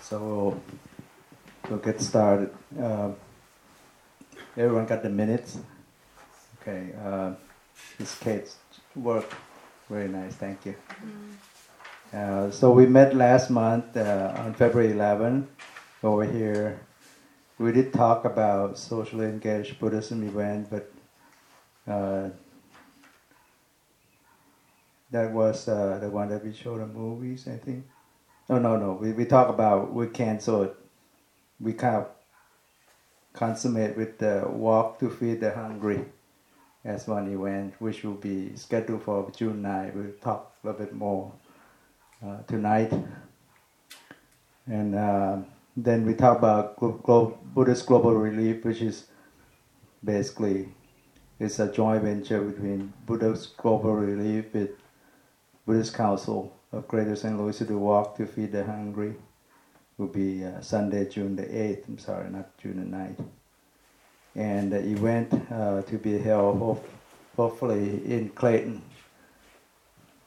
So we'll, we'll get started. Uh, everyone got the minutes? Okay. Uh, this Kate's work. Very nice. Thank you. Uh, so we met last month uh, on February 11 over here. We did talk about socially engaged Buddhism event, but uh, that was uh, the one that we showed in movies, I think. No, no, no. We we talk about we canceled. We kind of consummate with the walk to feed the hungry as one event, which will be scheduled for June 9. We'll talk a little bit more uh, tonight. And uh, then we talk about Buddhist Global Relief, which is basically it's a joint venture between Buddhist Global Relief with Buddhist Council of Greater St. Louis to walk to feed the hungry. Will be uh, Sunday, June the 8th. I'm sorry, not June the 9th. And the event uh, to be held hope, hopefully in Clayton,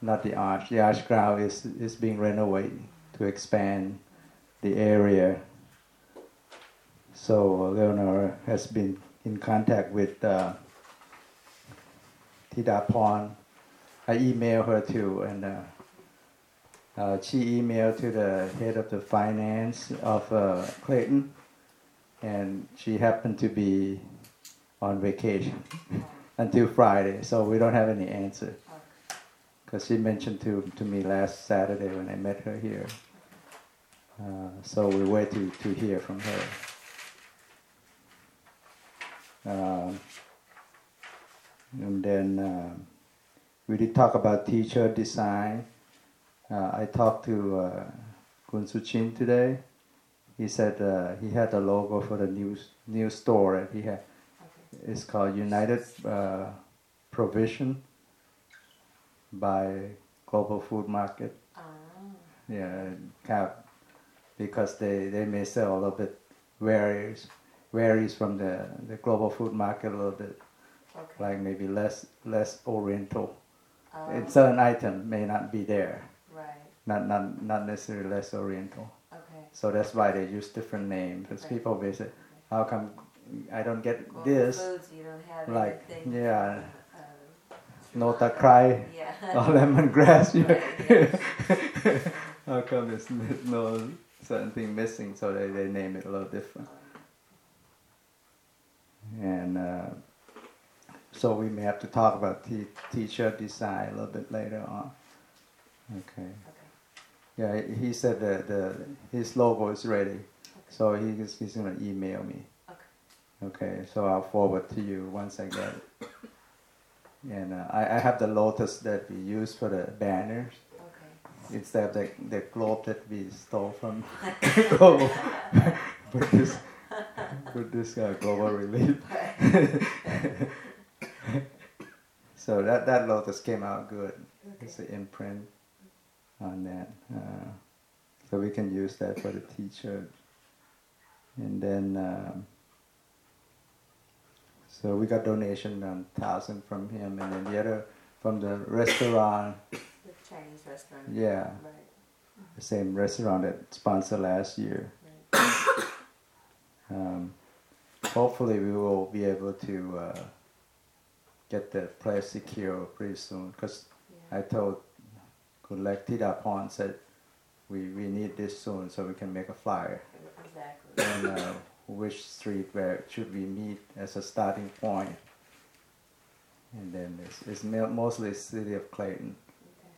not the arch. The arch ground is, is being renovated to expand the area. So Leonor has been in contact with uh, Tida Pon. I emailed her too, and uh, uh, she emailed to the head of the finance of uh, Clayton, and she happened to be on vacation until Friday, so we don't have any answer. Because she mentioned to, to me last Saturday when I met her here. Uh, so we wait to, to hear from her. Um, and then um we did talk about t-shirt design. Uh, I talked to uh, Kun Suchin today. He said uh, he had a logo for the new new store that he had. It's called United uh, Provision by Global Food Market. Ah, Yeah, of, because they, they may sell a little bit varies varies from the, the global food market a little bit, okay. like maybe less less oriental. Um, And certain item may not be there, right. not not not necessarily less oriental. Okay. So that's why they use different names. Because Right. people may say, how come I don't get Well, this? Foods, don't like, anything. yeah. Uh, No takrai yeah. or lemongrass. Right, how come there's no certain thing missing? So they, they name it a little different. And uh, so we may have to talk about t- t-shirt design a little bit later on. Okay. Okay. Yeah, he said that the his logo is ready, so he's he's gonna email me. Okay. Okay, so I'll forward to you once I get it. And uh, I, I have the lotus that we use for the banners Okay. instead of the, the globe that we stole from global Buddhist, Buddhist uh, global relief. so that, that lotus came out good. It's an imprint on that. Uh, so we can use that for the t-shirt. And then, um, so we got donation on thousand from him, and then the other from the restaurant. The Chinese restaurant. Yeah, Right. the same restaurant that sponsored last year. Right. Um, hopefully, we will be able to uh, get the place secure pretty soon. Because Yeah. I told Kulek Tidapon said we, we need this soon so we can make a flyer. Exactly. And uh, which street where should we meet as a starting point. And then it's, it's mo- mostly city of Clayton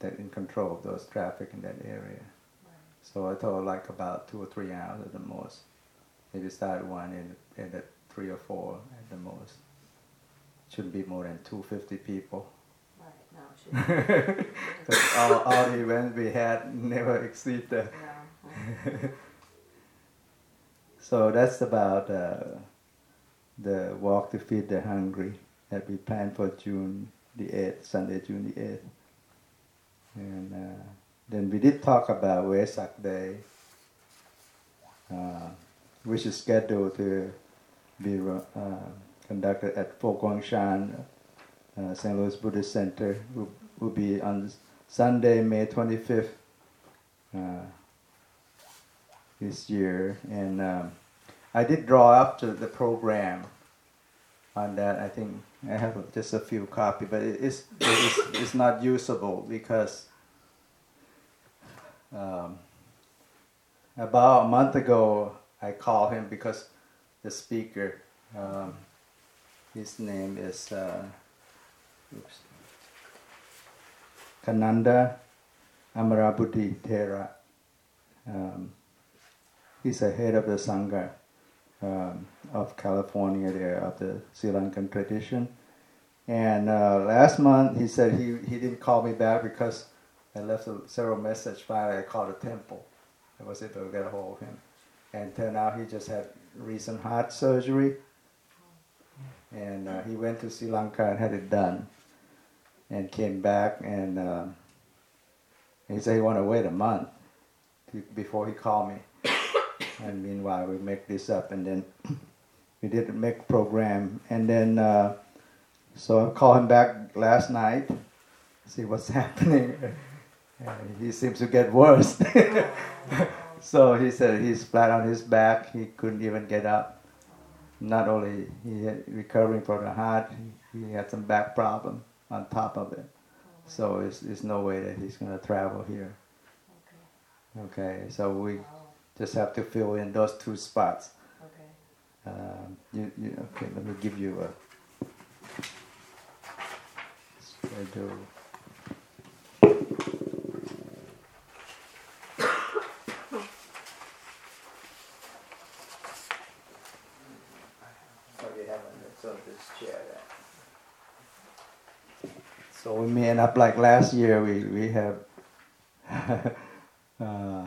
Okay. that in control of those traffic in that area. Right. So I told like about two or three hours at the most. Maybe start one and end at three or four at the most. Shouldn't be more than 250 people. Right. No, it shouldn't. All, all the events we had never exceed that. No. So that's about uh, the walk to feed the hungry that we planned for June the 8th, Sunday, June the 8th. And uh, then we did talk about Vesak Day, uh, which is scheduled to be uh, conducted at Fo Guangshan, uh, St. Louis Buddhist Center, will, will be on Sunday, May 25th uh, this year. And um, I did draw up to the program on that. I think I have just a few copies, but it is, it is it's not usable because um, about a month ago I call him because the speaker, um, his name is uh, oops, Kananda Amarabuddhi Thera. Um, he's the head of the Sangha um, of California there, of the Sri Lankan tradition. And uh, last month he said he, he didn't call me back because I left a, several messages. Finally, I called the temple. I was able to get a hold of him. And turned out he just had recent heart surgery. And uh, he went to Sri Lanka and had it done. And came back and uh, he said he wanted to wait a month before he called me. and meanwhile, we make this up. And then we did not make program. And then, uh, so I called him back last night, see what's happening. And he seems to get worse. so he said he's flat on his back. He couldn't even get up. Not only he had recovering from the heart, he, had some back problem on top of it. So it's, it's no way that he's going to travel here. Okay. Okay, so we just have to fill in those two spots. Okay. Um, you, you, okay, let me give you a schedule. Oh, you haven't, so this chair there. So we may end up like last year, we, we have uh,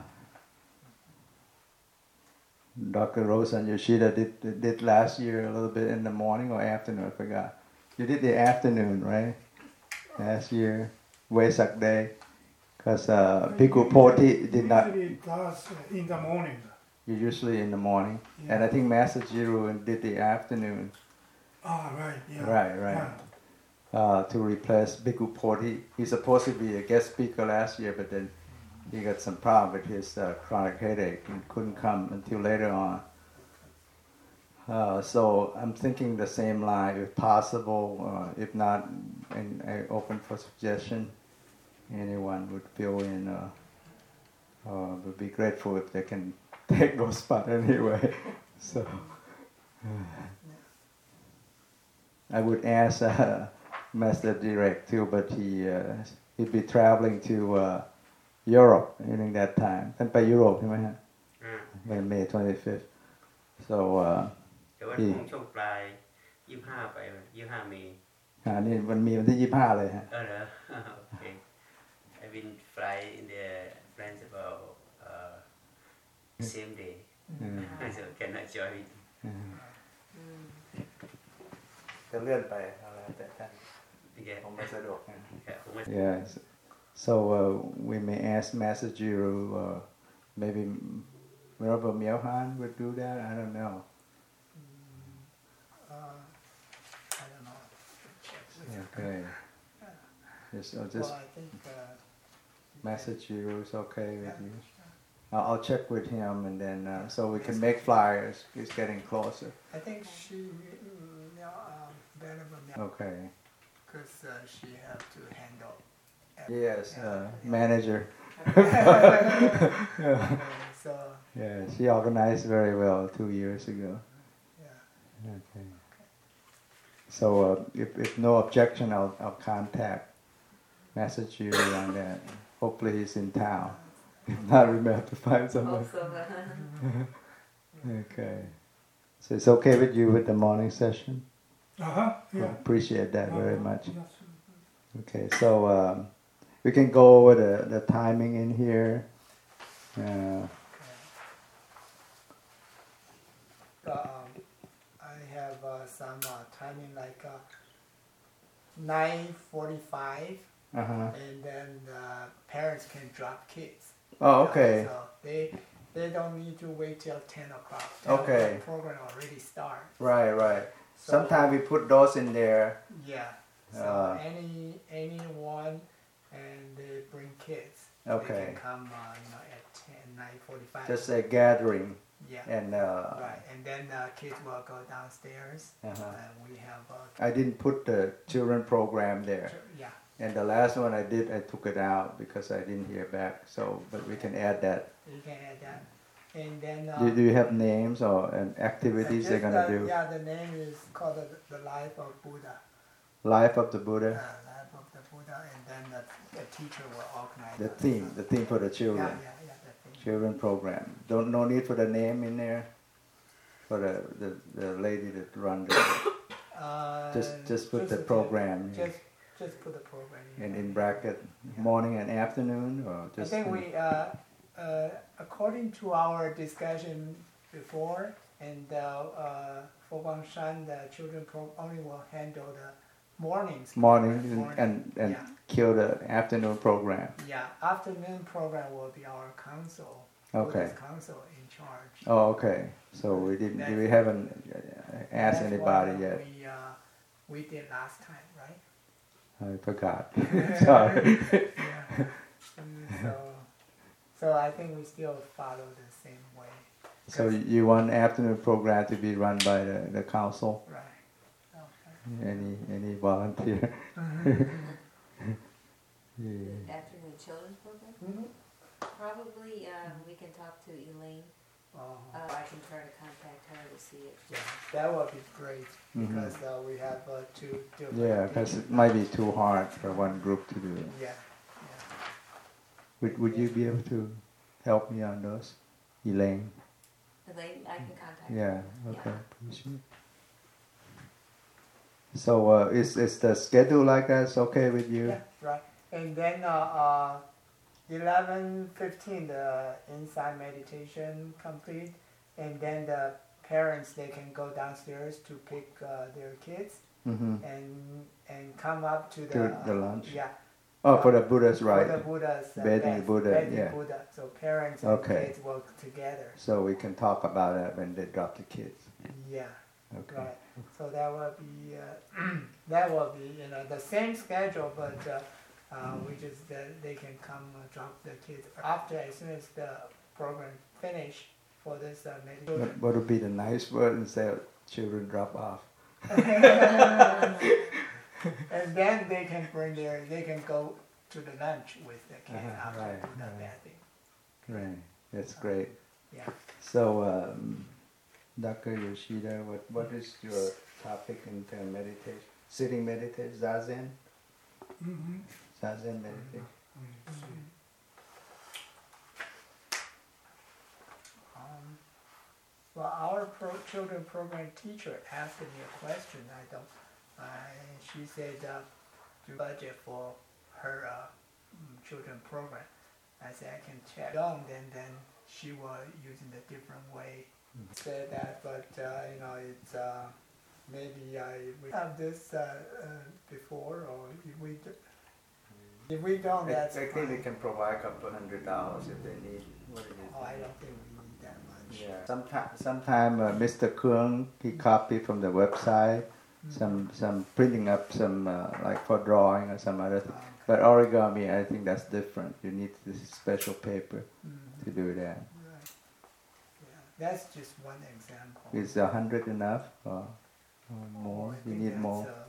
Dr. Rosan Yoshida did, did last year a little bit in the morning or afternoon, I forgot. You did the afternoon, right? Last year, Wesak Day. Because uh, Bhikkhu Bodhi did not, Usually does in the morning. you usually in the morning. And I think Master Jiru did the afternoon Ah, right, yeah. Right, right. Uh, to replace Bhikkhu Bodhi. He's supposed to be a guest speaker last year, but then he got some problem with his uh, chronic headache and couldn't come until later on. Uh, so I'm thinking the same line, if possible. Uh, if not, and I open for suggestion. Anyone would fill in. Uh, uh, would be grateful if they can take those spot anyway. so I would ask uh, Master Direk too, but he uh, he'd be traveling to uh, Europe during that time. ท่านไปยุโรปใช่ไหมฮะ mm. uh, ah, When May 25th. So uh, แต่ว่าช่วงช่วงปลายยี่ห้าไปยี่ห้าเมษอ่านี่มันมีวันที่ยี่ห้าเลยฮะเออเหรอโอเค I've been fly in the plans about uh, same day. So cannot join จะเลื่อนไปอะไรแต่ท่าน yeah. Almost at all. Yeah. yeah. So uh, we may ask Master Jiru, uh, maybe Venerable Myohan would do that. I don't know. Mm, uh, I don't know. Okay. Just, oh, just well, think, Master Jiru is okay with you. I'll check with him and then uh, so we can make flyers. It's getting closer. I think she. you know, Um, okay because uh, she have to handle. Yes, uh, manager. Uh, so, Yeah, she organized very well two years ago. yeah. Okay. So uh, if, if no objection, I'll, I'll contact message you on that. Hopefully he's in town. If not, we may have to find someone. Okay. So it's okay with you with the morning session? Uh-huh, I appreciate that very Uh-huh, much. Okay, so um, we can go over the, the timing in here. Uh, Um, I have uh, some uh, timing like uh, nine forty-five, uh-huh. and then uh, parents can drop kids. Oh, Uh, okay. so they they don't need to wait till ten o'clock. 10 Okay. o'clock program already start. Right, right. So- Sometimes we put those in there. Yeah. So Uh, any anyone and they bring kids. Okay. They can come, uh, you know, at 10, 9:45. Just a gathering, yeah. and uh, right, and then uh, kids will go downstairs, uh-huh. and we have. Uh, I didn't put the children program there. yeah. And the last one I did, I took it out because I didn't hear back. So, but we can add that. You can add that, and then. Uh, Do, do you have names or and uh, activities they're gonna uh, do? Yeah, the name is called the, the Life of Buddha. Life of the Uh, Buddha. Life of the Buddha, and then the, the teacher will organize. The uh, theme, the theme for the children. yeah, yeah, the theme. Children program. Don't no need for the name in there. For the the, the lady that run the Uh, just just put the just- program Just, just put the program. in in bracket morning and afternoon or just. I think we, uh, uh, according to our discussion before, and uh, uh, Fo Guangshan, the children pro only will handle the mornings. Morning Morning, and and yeah. kill the afternoon program. Yeah, afternoon program will be our council. Okay. Buddhist council in charge. Oh, okay. So we didn't. That's- we haven't uh, asked That's anybody yet. We, uh, we did last time, right? I forgot. Sorry. Yeah. Mm, so, so I think we still follow the same way. So you want afternoon program to be run by the, the council? Right. Okay. Any any volunteer? yeah. Afternoon children's program? Mhm. Probably, uh, we can talk to Elaine, Oh, uh, I can try to contact her to see if, yeah, that would be great Mhm. because uh, we have uh, two different. Yeah, because it might be too hard for one group to do it. Yeah, Would, would you be able to help me on those, Elaine? Elaine, I can contact her. Yeah. Okay. Appreciate. So uh, is is the schedule like that? It's okay with you? yeah, right. And then uh, uh, eleven fifteen, the inside meditation complete, and then the parents they can go downstairs to pick uh, their kids Mm-hmm. and and come up to the, To the uh, lunch? Yeah, Oh, for the Buddha's right. for the Buddha's uh, Bathing bath- Buddha, bathing yeah. Buddha. So parents and Okay. kids work together. So we can talk about that when they drop the kids. Yeah. Okay. Right. So that will be uh, that will be you know the same schedule, but uh, uh, we just uh, they can come uh, drop the kids after as soon as the program finish for this uh, meditation. What, what would be the nice word instead of children drop off? and then they can bring their they can go to the lunch with the kids Uh-huh, after right, do the right. Right. That's great. Yeah. So, um, Dr. Yoshida, what, what is your topic in term meditation? Sitting meditation, zazen? Mm-hmm. Zazen meditation. Um, well, our pro children program teacher asked me a question. I don't. I she said uh, do budget for her uh, children program. I said I can check. Don't then then she was using a different way. Said that, but uh, you know it's uh, maybe I we have this uh, uh, before or if we do, if we don't I, I that's think they can provide a couple hundred dollars if they need. What it is. Oh, I don't think we need that much. Yeah. Sometime, sometime uh, Mr. Kung he copied from the website some some printing up some uh, like for drawing or some other. Thing. Um, But origami, I think that's different. You need this special paper mm, to do that. right. Yeah, that's just one example. Is a hundred enough or, or more? I You need more. uh.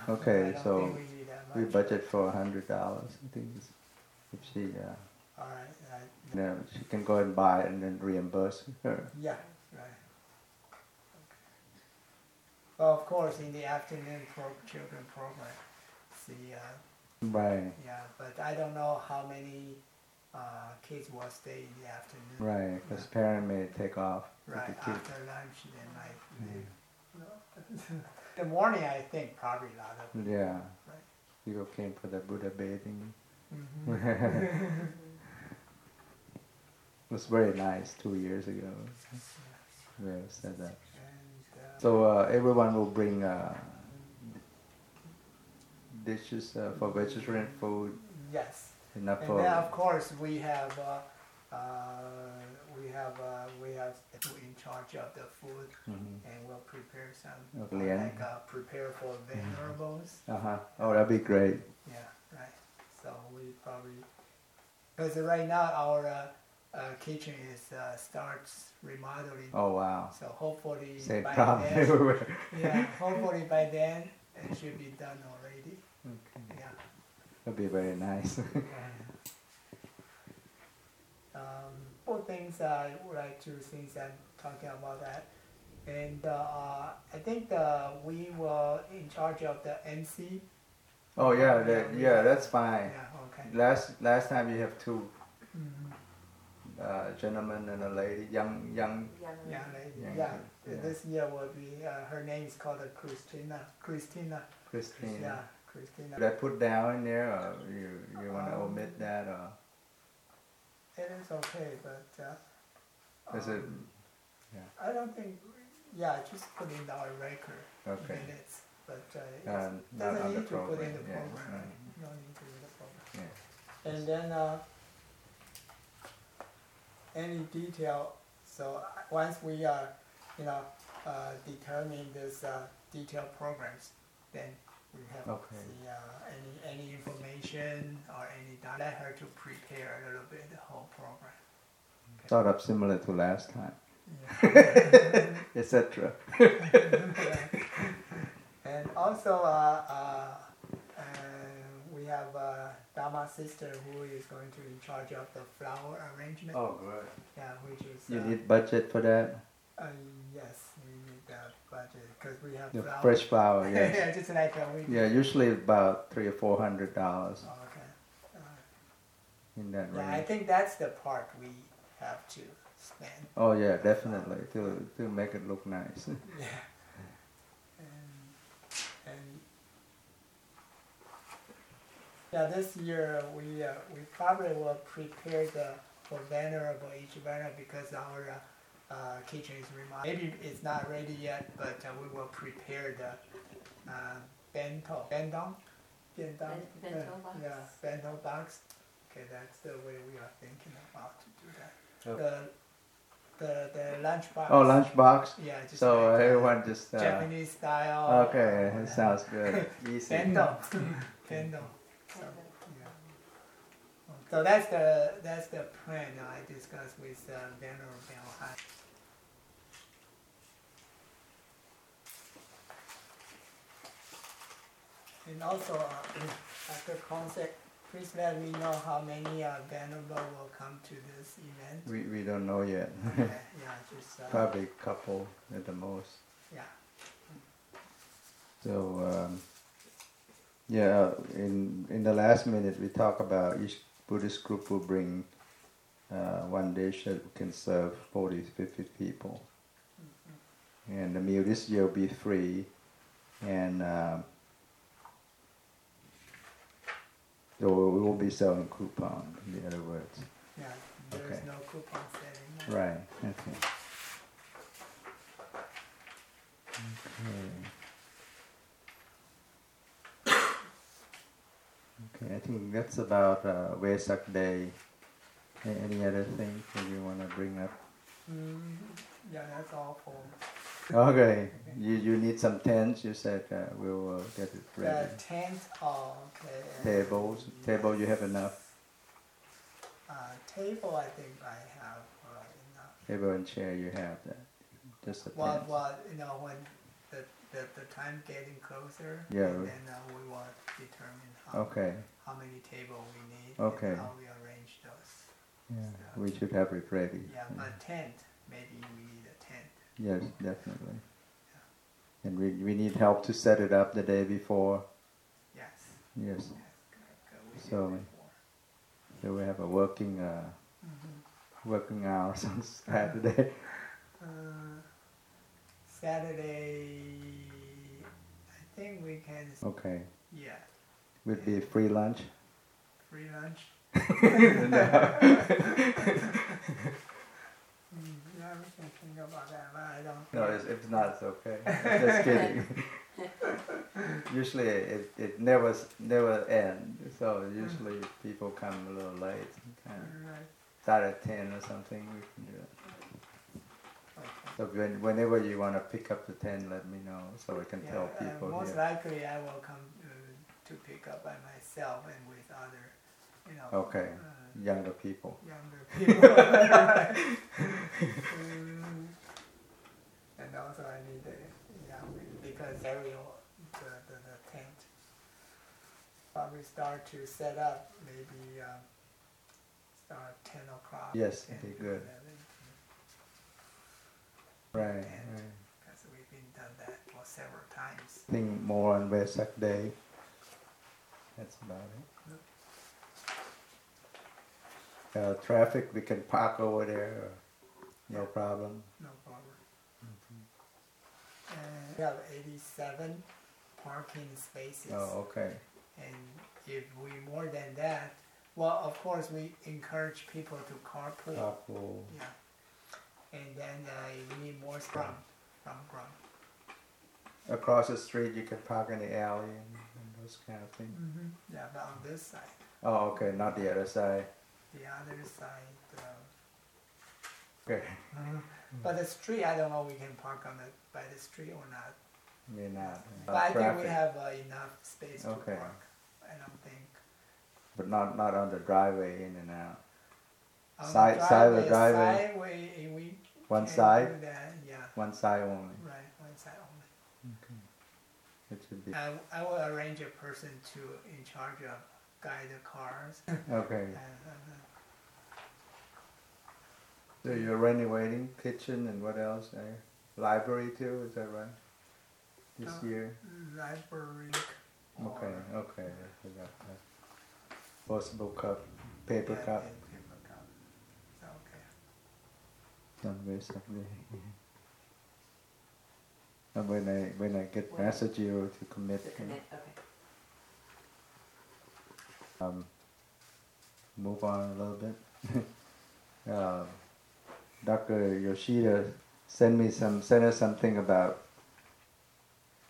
Okay, so we We budget for a hundred dollars. I think if she, uh, All right. I, you know, she can go and buy it and then reimburse her. yeah. Right. Okay. Well, of course, in the afternoon pro children program, see, uh, Right, yeah, but I don't know how many uh, kids will stay in the afternoon. right. Because parent may take off Right the kids. after lunch, they might leave. The morning, I think probably a lot of. Yeah. Right. People came for the Buddha bathing. Mhm. It was very nice two years ago. We said that. Uh, So uh, everyone will bring uh, dishes uh, for vegetarian food, yes, enough and then of course we have uh, uh, we have uh, we have in charge of the food, Mhm. and we'll prepare some Okay, uh, like uh, prepare for venerables. Uh-huh. Oh, that'd be great. Yeah, right. So we probably because right now our uh, kitchen is uh, starts remodeling. Oh, wow. So hopefully by problem then, everywhere. yeah, hopefully by then it should be done already. Okay. Yeah. That'd be very nice. yeah. um, four things I would like to since I'm talking about that, and uh, I think uh, we were in charge of the MC. oh, yeah, that, yeah, that's fine. Yeah. Okay. Last last time you have two Mhm. Uh, gentleman and a lady, young young. Young Yeah, lady. lady. Yeah, Yeah. yeah. This year will be uh, her name is called uh, Christina. Christina. Christine. Yeah, Christina. Did I put down in there, or you you want to Um, omit that, or It is okay, but uh, is it? um, Yeah. I don't think. Yeah, just put in our record Okay. minutes, but uh, it Um, not doesn't the need to put in program, the yeah, program. right. right? No need to in the program. Yeah. And then uh, any detail. So uh, once we are, you know uh, determine this uh, detailed programs, then we have Okay. the uh, any any information or any data. Let her to prepare a little bit the whole program. Sort of similar to last time, Yeah. etc. and also, uh, uh, uh, we have Dama's sister who is going to in charge of the flower arrangement. Oh, good. Yeah, which is. You uh, need budget for that? Uh, yes, we need that budget because we have The flower. fresh flower, yes. yeah, just like uh, we. Yeah, usually about three or four hundred dollars Oh, okay. Uh, in that yeah, I think that's the part we have to spend. Oh yeah, definitely to to make it look nice. Yeah. And, and yeah, this year we uh, we probably will prepare the for venerable each banner because our uh, uh, kitchen is remodeled. Maybe it's not ready yet, but uh, we will prepare the uh, bento bento bento Ben- bento box. yeah bento box. Okay, that's the way we are thinking about to do that. Okay. The the the lunch box. Oh, lunchbox. Yeah, just So like, uh, everyone just. Uh, Japanese style. okay, uh, it sounds good. Easy. Bento. Bento. So, that's the that's the plan I discussed with uh, Bell High. And also uh, after concert, please let me know how many uh, Venerable will come to this event. We we don't know yet. Okay, yeah, just uh, Probably a couple at the most. yeah. So um, yeah, in in the last minute we talk about each Buddhist group will bring uh, one dish that can serve 40, 50 people, and the meal this year will be free, and so we will be selling coupon. In other words, Yeah, there's Okay. no coupon setting. right? Okay. Okay. Okay, I think that's about uh, Vesak Day. Any other thing that you want to bring up? Mm, yeah, that's all for Okay, you you need some tents. You said uh, we'll uh, get it the ready. tent. Oh, okay. Tables, table. You have enough Uh, table, I think I have uh, enough. table and chair. You have that. Just a Well, tent. well, you know, when the the, the time getting closer, Yeah, and then uh, we will determine how Okay. how many table we need Okay. how we arrange those. Yeah, we should have it ready. Yeah, but tent, maybe we need a tent. Yes, definitely. And we we need help to set it up the day before. Yes. Yes. yes uh, we So- So we have a working uh, Mhm. working hours on Saturday. Uh, Saturday, I think we can. Okay. Yeah, Would be free lunch. free lunch. Mm, yeah, we can about that, but I don't. No, think- it's, not, it's okay. I'm just kidding. usually it, it never never ends. So usually people come a little late. Kind of Right. start at ten or something. We can do it. So when, whenever you want to pick up the tent, let me know so I can Yeah, tell uh, people most here. likely I will come uh, to pick up by myself and with other, you know. Okay. uh, Younger people. younger people. Mm, and also I need the, yeah, because Ariel, the, the, the tent, probably start to set up, maybe, um, start ten o'clock. Yes, 10 be good. 11, Right. Because we've been done that for several times. I think more on Vesak Day. That's about it. Uh, traffic, we can park over there, or no problem. No problem. And we have eighty-seven parking spaces. Oh, okay. And if we more than that, well, of course, we encourage people to carpool. Carpool. Yeah. And then uh, we need more scrum, from Grum. Across the street, you can park in the alley and, those kind of thing? Mm-hmm. Yeah, but on this side, Oh, okay, not the other side. the other side, uh, Okay, but the street, I don't know, we can park on the, by the street or not. may not. But I think we have uh, enough space to Okay. park. I don't think. But not, not on the driveway in and out. On the Side- side of the driveway. Side, we, we One side, yeah, one side only. right, one side only. It should be, I, I will arrange a person to, in charge of guide the cars. okay. and, So you're renovating kitchen and what else? eh? Library too, is that right? This Uh, year? library. Okay, okay, I forgot that. Possible cup, paper yeah, cup. Paper cup. Okay. Somewhere, somewhere. And when I, when I get When? message you to commit, To commit, okay. um, move on a little bit. uh, Dr. Yoshida sent me some, sent us something about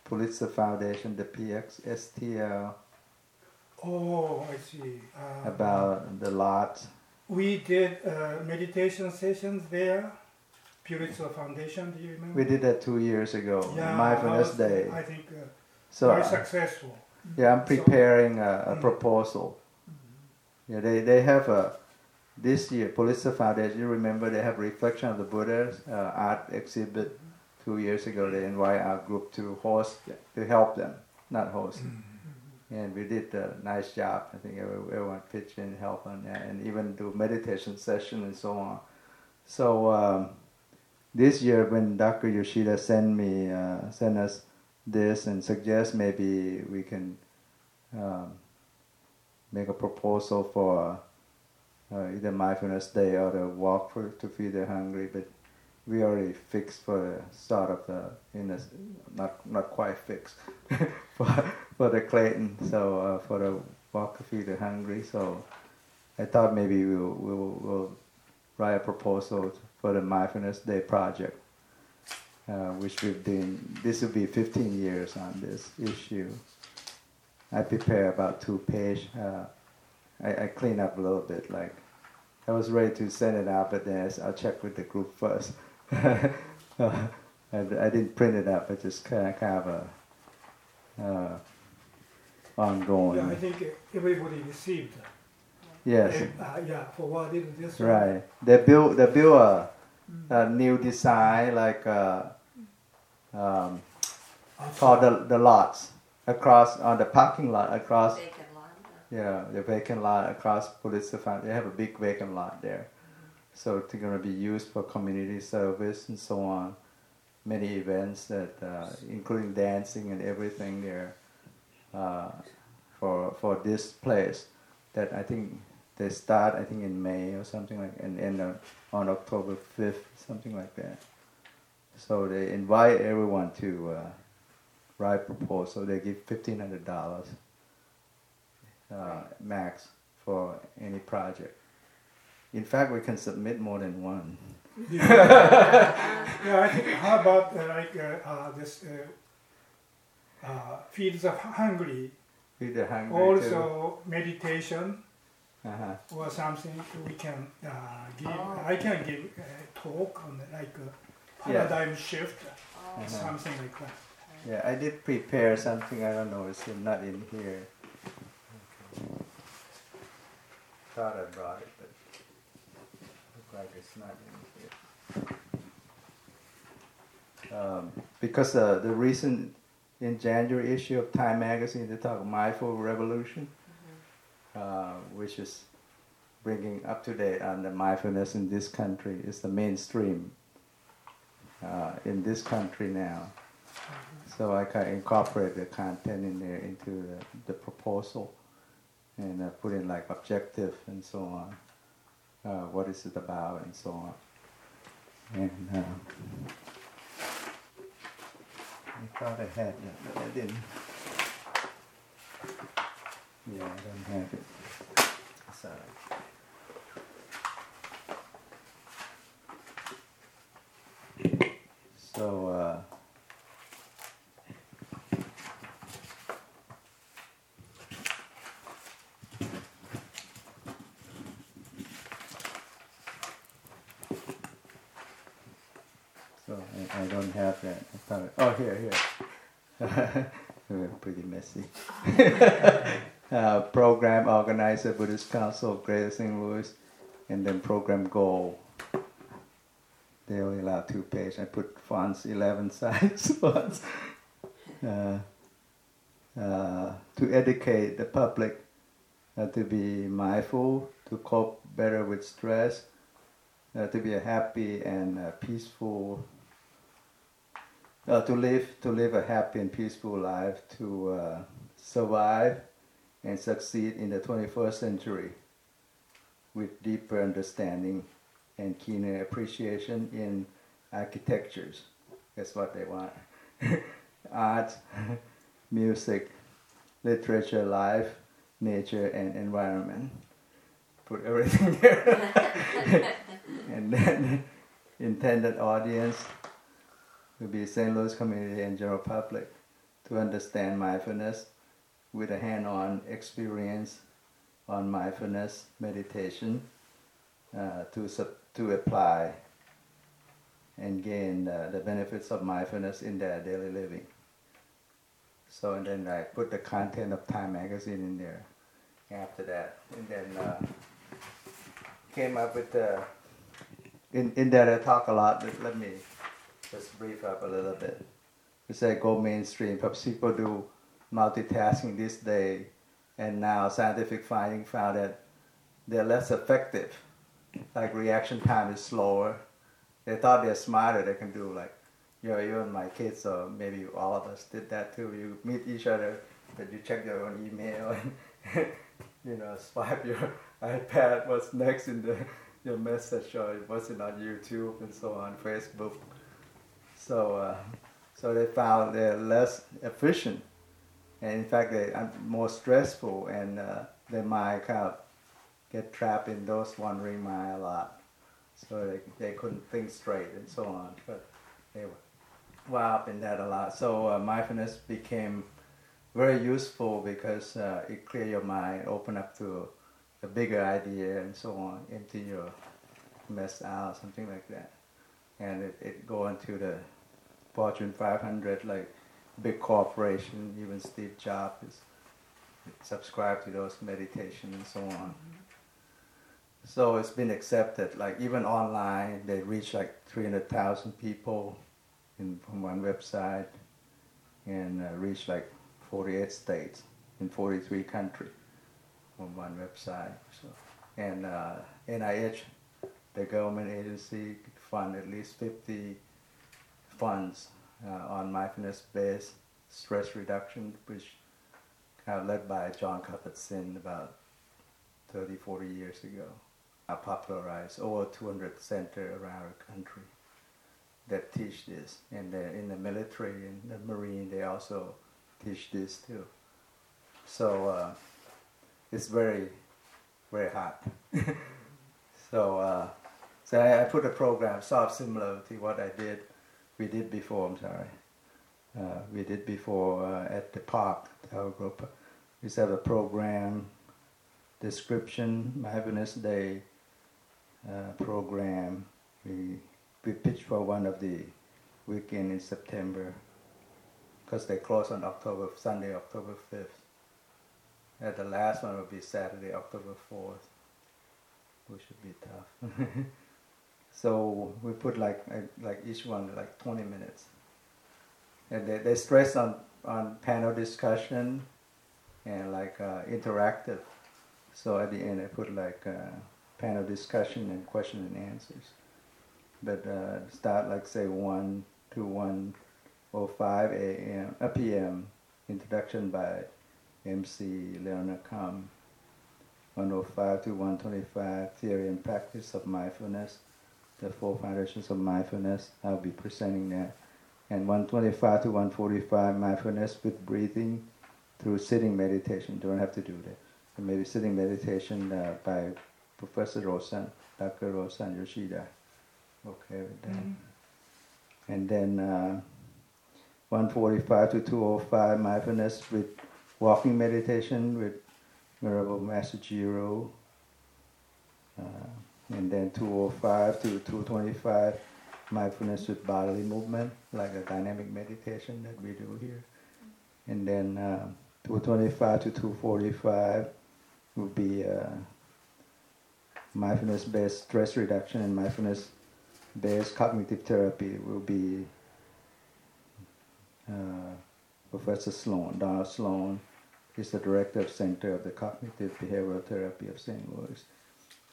Pulitzer Foundation, the PXSTL, Oh, I see. Uh, about the lot. We did uh, meditation sessions there, Pulitzer Foundation. Do you remember? We did that two years ago, Yeah, Mindfulness was, Day. I think uh, So very successful. yeah, I'm So- preparing a, a Mm. proposal. Yeah, they, they have a this year Pulitzer Foundation. You remember they have Reflection of the Buddha's uh, art exhibit two years ago. They invite our group to host to help them, not host. And we did a nice job. I think every- everyone pitched in help on that, and even do meditation session and so on. So um, this year, when Dr. Yoshida sent me uh, sent us this and suggest maybe we can um, make a proposal for uh, either mindfulness day or the walk for to feed the hungry, but we already fixed for the start of the in the not not quite fixed for for the Clayton so uh, for the walk to feed the hungry so I thought maybe we'll we'll, we'll write a proposal for the mindfulness day project uh, which we've been this will be 15 years on this issue. I prepare about two page uh, I, I clean up a little bit like I was ready to send it out but then I'll check with the group first. I, I didn't print it up I just kind of, kind of a uh, ongoing. Yeah, I think everybody received. Yes And, uh, yeah, forwarded this. one. right they build they build a, a new design like uh, um, Also, called the, the lots across on the parking lot across Vacant lot. Yeah, the vacant lot across Pulitzer Foundation. They have a big vacant lot there. So it's going to be used for community service and so on. Many events that, uh, including dancing and everything there, uh, for for this place. That I think they start I think in May or something like, and end on October fifth, something like that. So they invite everyone to uh, write proposal. They give fifteen hundred dollars uh, max for any project. In fact, we can submit more than one. yeah, I think how about uh, like uh, uh, this uh, uh, fields of hungry, Feed the hungry also meditation too. Uh-huh. or something we can uh, give. Oh. I can give a talk on like uh, Yeah. paradigm shift, Oh, Uh-huh. something like that. Yeah, I did prepare something. I don't know. It's not in here. Thought I brought it, but look like it's not in here. Um, because uh, the recent in January issue of Time magazine, they talk mindful revolution, uh, which is bringing up to date on the mindfulness in this country. Is the mainstream uh, in this country now. So I can incorporate the content in there into the, the proposal and uh, put in like objective and so on. Uh, what is it about and so on. And uh, I thought I had but I didn't. Yeah, I don't have it. Sorry. So, uh, So I, I don't have that. I thought, it- oh, here, here. Pretty messy. uh, program organizer, Buddhist Council of Greater St. Louis, and then program goal. They only allow two pages. I put fonts 11 size fonts. Uh, uh, to educate the public uh, to be mindful, to cope better with stress, uh, to be a happy and peaceful, uh, to live to live a happy and peaceful life, to uh, survive and succeed in the 21st century with deeper understanding and keener appreciation in architectures. That's what they want. Art, music, literature, life, nature, and environment. Put everything there. and then intended audience will be St. Louis community and general public to understand mindfulness with a hand-on experience on mindfulness meditation uh, to to apply and gain uh, the benefits of mindfulness in their daily living. So and then I put the content of Time magazine in there after that, and then uh, came up with the in in there I talk a lot. But let me just brief up a little bit. We say go mainstream because people do multitasking this day, and now scientific finding found that they're less effective. Like reaction time is slower. They thought they're smarter. They can do like, you know, even my kids or maybe all of us did that too. You meet each other, but you check your own email and you know swipe your iPad. What's next in the your message or what's it on YouTube and so on, Facebook. So, uh, so they found they're less efficient, and in fact they are more stressful, and uh, their mind kind of get trapped in those wandering mind a lot. So they, they couldn't think straight and so on. But they were wound up in that a lot. So uh, mindfulness became very useful because uh, it clear your mind, open up to a bigger idea and so on, empty your mess out, something like that. And it, it go into the Fortune 500, like big corporation, even Steve Jobs is subscribed to those meditation and so on. So it's been accepted, like even online, they reach like 300,000 people in, from one website and uh, reach like 48 states in 43 countries from one website. So, and uh, NIH, the government agency, fund at least 50 funds on mindfulness-based stress reduction, which kind of led by John Kabat-Zinn about 30, 40 years ago. Uh, popularized over 200 centers around the country that teach this. And in the military and the Marine, they also teach this too. So uh, it's very, very hot. so uh, so I, I put a program sort of similar to what I did, we did before, I'm sorry. Uh, we did before uh, at the park, our group. We set a program, description, mindfulness day uh, program. We we pitched for one of the weekend in September because they close on October Sunday, October fifth. And the last one will be Saturday, October fourth, which should be tough. so we put like like each one like twenty minutes, and they they stress on on panel discussion and like uh, interactive. So at the end, I put like uh, panel discussion and question and answers. But uh, start like say one to one o five a.m. a p.m. Introduction by MC Leonard Com. 105 to 125 Theory and Practice of Mindfulness, the four foundations of mindfulness. I'll be presenting that. And 125 to 145 Mindfulness with breathing through sitting meditation. Don't have to do that. Maybe sitting meditation uh, by Professor Rosan, Dr. Rosan Yoshida. Okay with that. Mm-hmm. And then uh, 145 to 205 mindfulness with walking meditation with Venerable Master Jiro. Uh, and then 205 to 225 mindfulness with bodily movement, like a dynamic meditation that we do here. And then uh, 225 to 245 would be uh, mindfulness based stress reduction and mindfulness based cognitive therapy will be uh, Professor Sloan, Donald Sloan. He's the director of Center of the Cognitive Behavioral Therapy of St. Louis.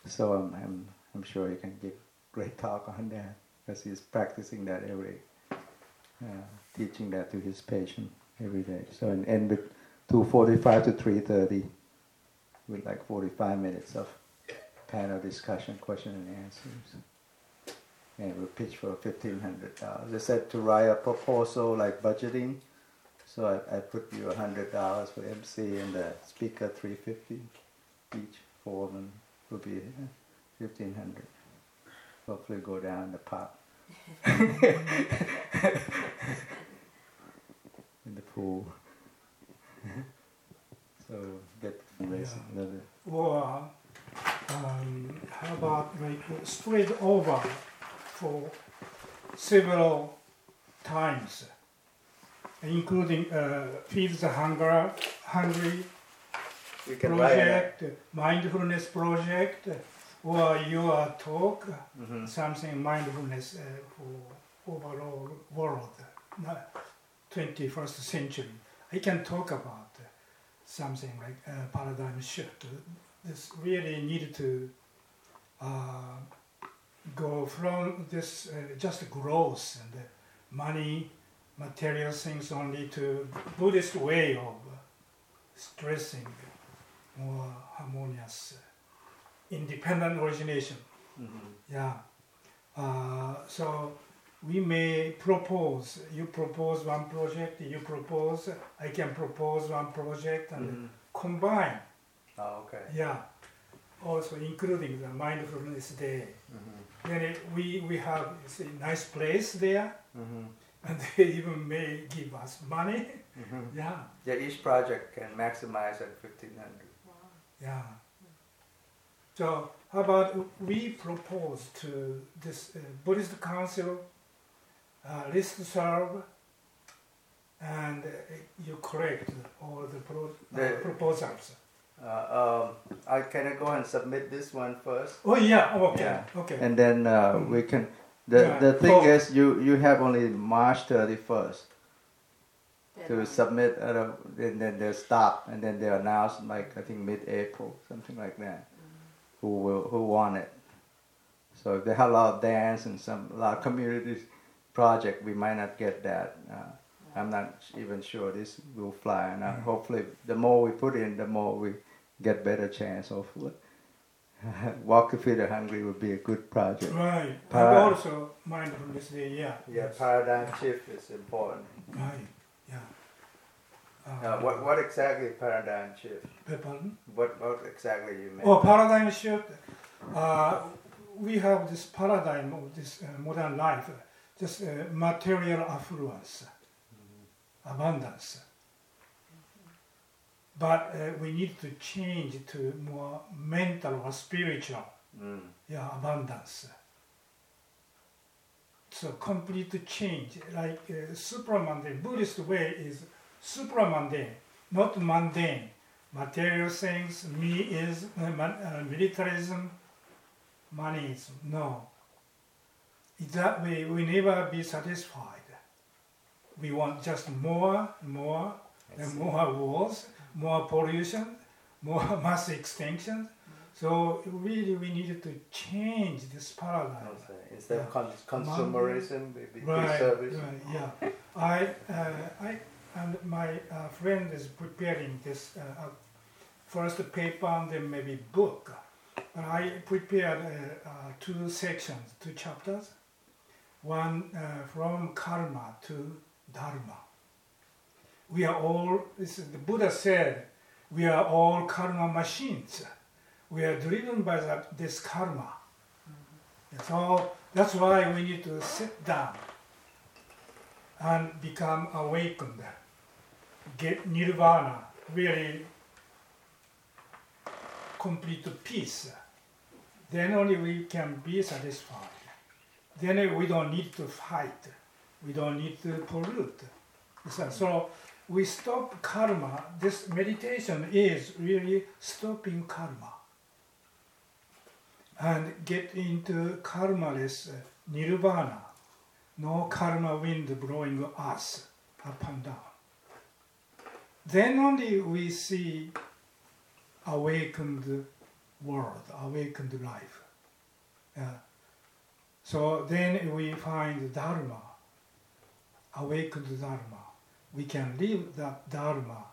So I'm, I'm, I'm sure he can give great talk on that because he's practicing that every, uh, teaching that to his patient every day. So and, and with 2.45 to 3.30 with like 45 minutes of panel discussion, question and answers. And we pitch for $1,500. They said to write a proposal like budgeting. So I, I put you $100 for MC and the speaker 350 each. Four of them will be 1500 Hopefully go down the pot. in the pool. so get racing yeah. Or um, how about like spread over for several times, including uh, feed the hunger, hungry project, mindfulness project, or your talk, mm-hmm. something mindfulness uh, for overall world, 21st century. I can talk about something like a paradigm shift. This really need to uh, go from this uh, just growth and money, material things only to Buddhist way of stressing more harmonious independent origination. Mm-hmm. Yeah. Uh, so we may propose. You propose one project. You propose. I can propose one project and mm-hmm. combine. Oh, okay. Yeah. Also including the mindfulness day. Mm-hmm. Then it, we we have a nice place there, mm-hmm. and they even may give us money. Mm-hmm. Yeah. Yeah. Each project can maximize at fifteen hundred. Wow. Yeah. So how about we propose to this uh, Buddhist Council uh, list serve and uh, you correct all the, pro- uh, the proposals. Uh, um, I can I go and submit this one first? Oh yeah, okay, yeah. okay. And then uh, mm. we can. The yeah. the thing oh. is, you you have only March thirty first to submit, uh, and then they stop, and then they announce like I think mid April, something like that who will who won it. So if they have a lot of dance and some a lot of community project, we might not get that. Uh, I'm not even sure this will fly. And uh, mm-hmm. hopefully, the more we put in, the more we get better chance. Hopefully, Walk to Feed the Hungry would be a good project. Right. Para- I'm also mindfulness day. Yeah. Yeah. Yes. Paradigm shift is important. Right. Uh, what what exactly paradigm shift? Pardon? What what exactly you mean? Oh, paradigm shift. Uh, we have this paradigm of this uh, modern life, just uh, material affluence, mm-hmm. abundance. But uh, we need to change to more mental or spiritual, mm. yeah, abundance. so complete change. Like uh, supramundane, Buddhist way is supramundane, not mundane. Material things, me is uh, uh, militarism, money is no. In that way, we never be satisfied. We want just more, more, and more wars, more pollution, more mass extinction. So really, we needed to change this paradigm. Instead of Yeah. con- consumerism, maybe Right, service. right, yeah. I, uh, I, and my uh, friend is preparing this uh, uh, first paper and then maybe book. And I prepared uh, uh, two sections, two chapters. One uh, from karma to dharma. We are all. This is the Buddha said, we are all karma machines. We are driven by that, this karma. So that's why we need to sit down and become awakened, get nirvana, really complete peace. Then only we can be satisfied. Then we don't need to fight. We don't need to pollute. So, we stop karma. This meditation is really stopping karma and get into karmaless nirvana. No karma wind blowing us up and down. Then only we see awakened world, awakened life. So then we find Dharma, awakened Dharma. We can live that Dharma,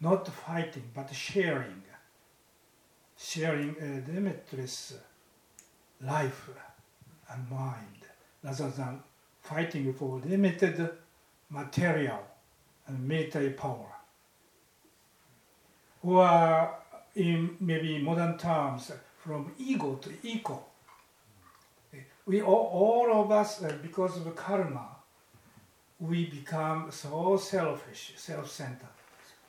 not fighting, but sharing. Sharing uh, a limitless life and mind, rather than fighting for limited material and military power. Or in maybe modern terms, from ego to eco. We all, all of us, uh, because of karma, we become so selfish, self-centered.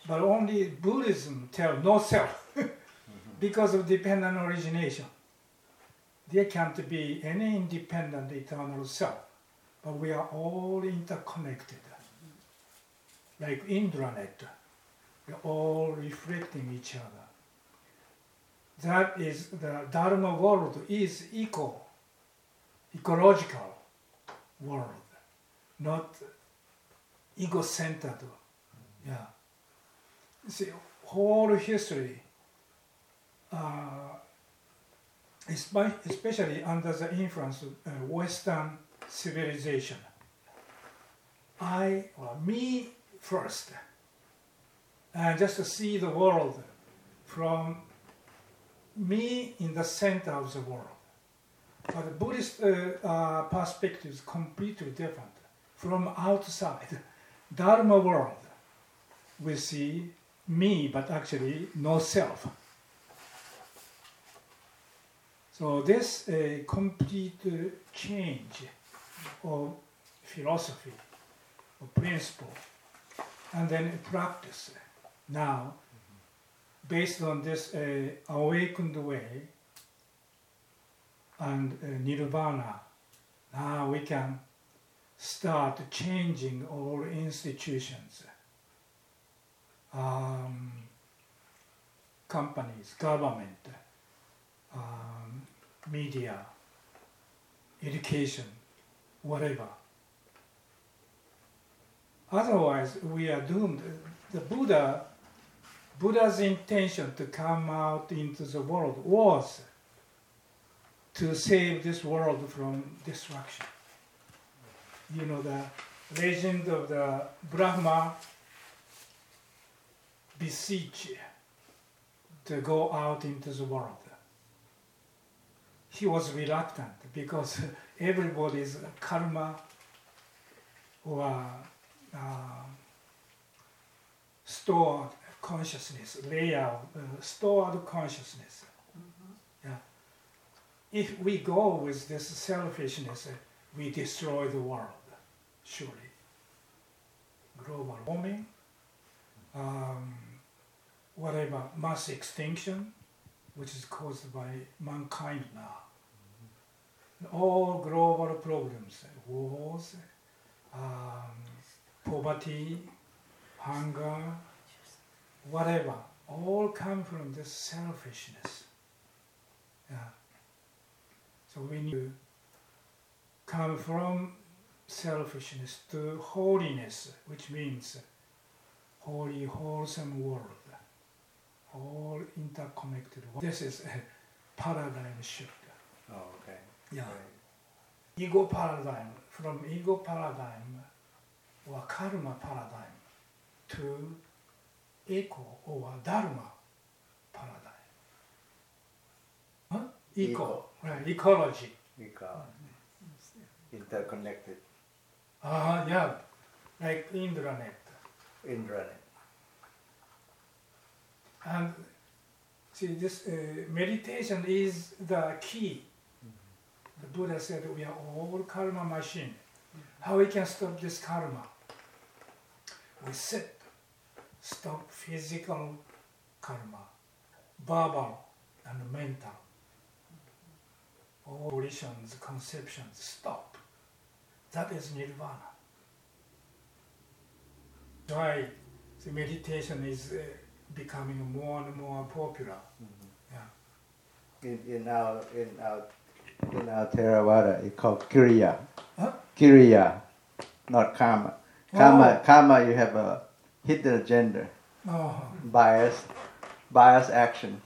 But only Buddhism tells no self, because of dependent origination. There can't be any independent eternal self, but we are all interconnected, like Indra's net. All reflecting each other. That is the Dharma world is eco, ecological world, not ego-centered. Yeah. See, whole history, uh, especially under the influence of uh, Western civilization. I, or me first, and just to see the world from me in the center of the world. But the Buddhist uh, uh, perspective is completely different. From outside, Dharma world, we see me, but actually no self. So this uh, complete uh, change of philosophy, of principle, and then practice now, based on this uh, awakened way and uh, nirvana, now we can start changing all institutions, um, companies, government, um, media, education, whatever. Otherwise, we are doomed. The Buddha, Buddha's intention to come out into the world was to save this world from destruction. You know the legend of the Brahma beseech to go out into the world. He was reluctant because everybody's karma or uh, stored consciousness, layer, uh, stored consciousness. Yeah. If we go with this selfishness, uh, we destroy the world, surely. Global warming, um, whatever, mass extinction, which is caused by mankind now. all global problems, wars, um, poverty, hunger, whatever, all come from this selfishness. Yeah. So we need to come from selfishness to holiness, which means holy, wholesome world, all interconnected. This is a paradigm shift. Oh, okay. Yeah. Right. Ego paradigm, from ego paradigm or karma paradigm to eco or dharma paradigm. Huh? Eco, Eco. right, ecology. Got interconnected Ah, yeah, like Indra's net. intranet. And see, this uh, meditation is the key. The Buddha said we are all karma machine. How we can stop this karma? We sit, stop physical karma, verbal and mental. All volitions, conceptions, stop. That is nirvana. Why the meditation is uh, becoming more and more popular. Yeah. In in our in our in our Theravada, it's called Kiriya. Huh? Kiriya, not karma. Karma, Oh. karma. You have a hidden agenda, Oh, bias, bias action.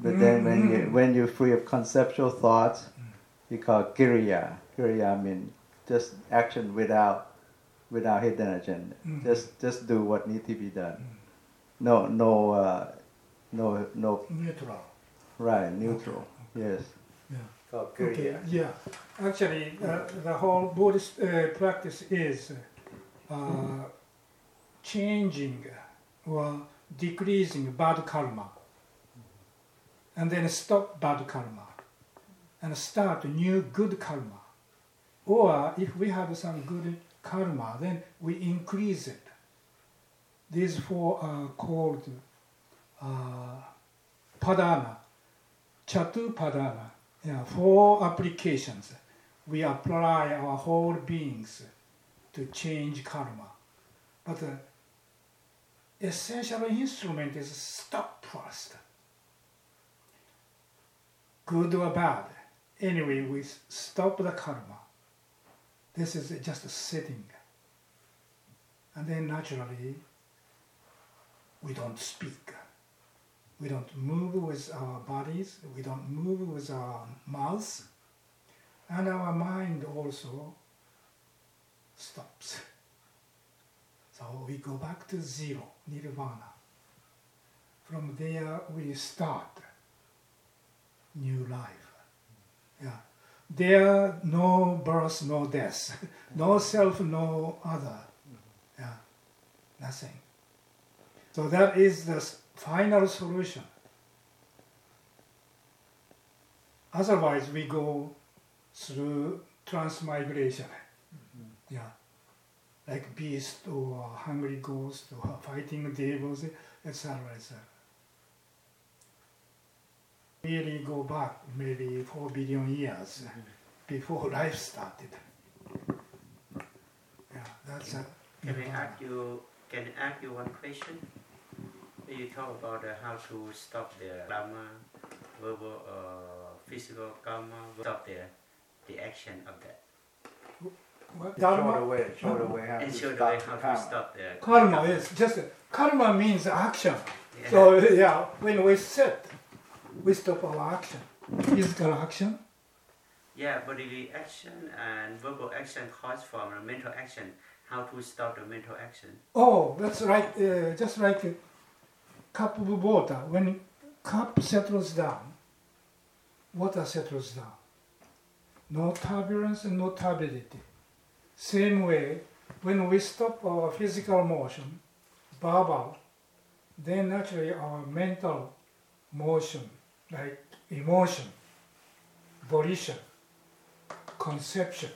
But then when you Mhm. when you're free of conceptual thoughts, you call Kiriya. Kiriya means just action without without hidden agenda. Mhm. Just just do what needs to be done. No no uh, no no neutral. right neutral. Yes. Yeah. Called Okay, yeah. Actually, uh, the whole Buddhist uh, practice is uh, changing or decreasing bad karma, and then stop bad karma, and start new good karma. Or if we have some good karma, then we increase it. These four are called uh, padana, chatupadana. Yeah, four applications. We apply our whole beings to change karma. But the essential instrument is stop first. Good or bad. Anyway, we stop the karma. This is just a sitting. And then naturally, we don't speak. We don't move with our bodies, we don't move with our mouths, and our mind also stops. So we go back to zero, nirvana. From there we start new life. Yeah. There no birth, no death, no self, no other. Yeah. Nothing. So that is the final solution. Otherwise, we go through transmigration. Mm-hmm. Yeah. Like beast or hungry ghost or fighting devils, etc. etc. Really go back maybe four billion years before life started. Yeah, that's a. Can I ask you? Can I ask you one question? You talk about uh, how to stop the karma, verbal or physical karma, stop the the action of that, What? Show the Dharma? way. Show the way how and to show the way how to karma. stop the Karma is just karma means action. Yeah. So yeah, when we sit, we stop our action, physical action. Yeah, bodily action and verbal action cause from a mental action. How to stop the mental action? Oh, that's right. Uh, just like a cup of water. When cup settles down, water settles down. No turbulence and no turbidity. Same way, when we stop our physical motion, verbal, then naturally our mental motion, like emotion, volition, conception,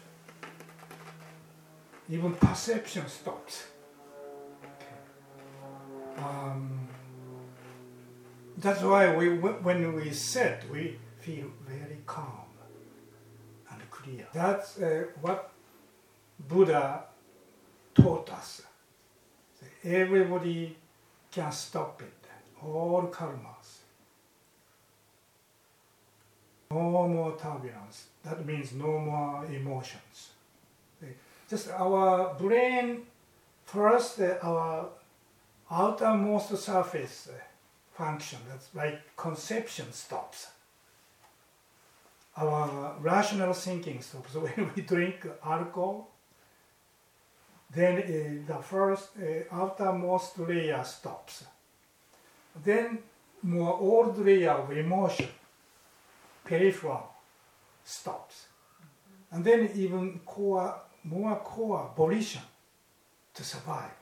even perception stops. Um, that's why we, when we sit, we feel very calm and clear. That's uh, what Buddha taught us. Everybody can stop it. All karmas. No more turbulence. That means no more emotions. Just our brain, first, our outermost surface function, that's like conception stops. Our rational thinking stops. When we drink alcohol, then uh, the first uh, outermost layer stops. Then more old layer of emotion, peripheral, stops. And then even core, more core volition to survive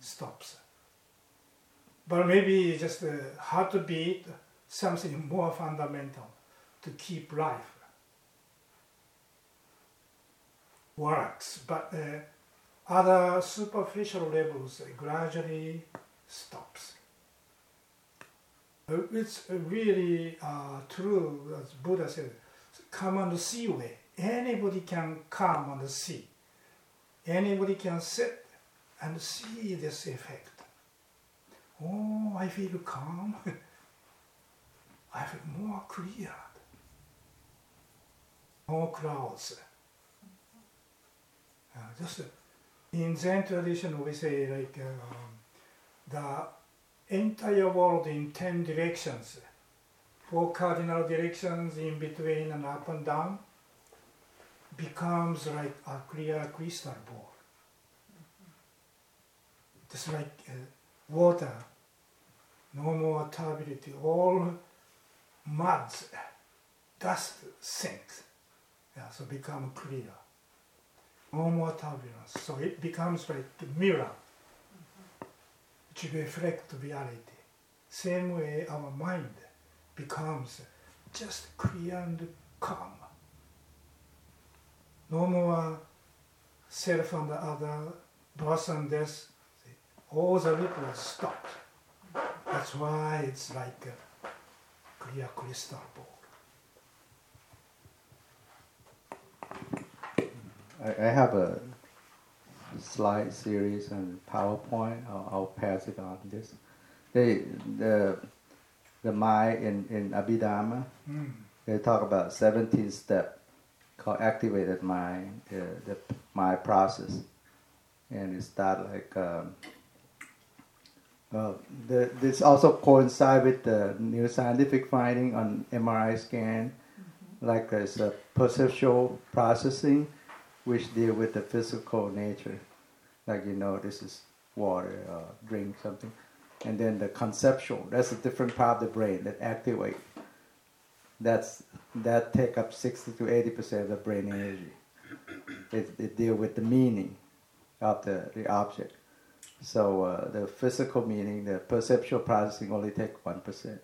stops. But maybe just a heartbeat, something more fundamental to keep life works. But uh, other superficial levels gradually stops. Uh, It's really uh, true, as Buddha said, come on the seaway. Anybody can come on the sea. Anybody can sit and see this effect. Oh, I feel calm. I feel more clear. No clouds. Uh, just in Zen tradition, we say like um, the entire world in ten directions, four cardinal directions in between and up and down, becomes like a clear crystal ball. Just like uh, water, no more turbidity, all muds, dust sinks, yeah, so become clear. No more turbulence. So it becomes like a mirror, which reflect reality. Same way our mind becomes just clear and calm. No more self and other, birth and death. All the ripples stop. That's why it's like a clear crystal ball. I, I have a slide series and PowerPoint. I'll, I'll pass it on. This, they, the, the mind in in Abhidharma, Mm. they talk about 17 step called activated mind, the, the mind process, and it start like. Um, well, the, this also coincide with the new scientific finding on MRI scan, like there's a perceptual processing, which deal with the physical nature, like you know this is water, or drink something, and then the conceptual. That's a different part of the brain that activate. That's that take up sixty to eighty percent of the brain energy. It, it deal with the meaning of the, the object. So uh, the physical meaning, the perceptual processing only take one percent